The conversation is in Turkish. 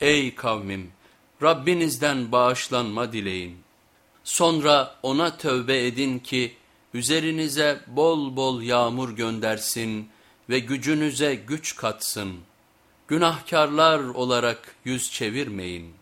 Ey kavmim Rabbinizden bağışlanma dileyin. Sonra ona tövbe edin ki üzerinize bol bol yağmur göndersin ve gücünüze güç katsın. Günahkarlar olarak yüz çevirmeyin.''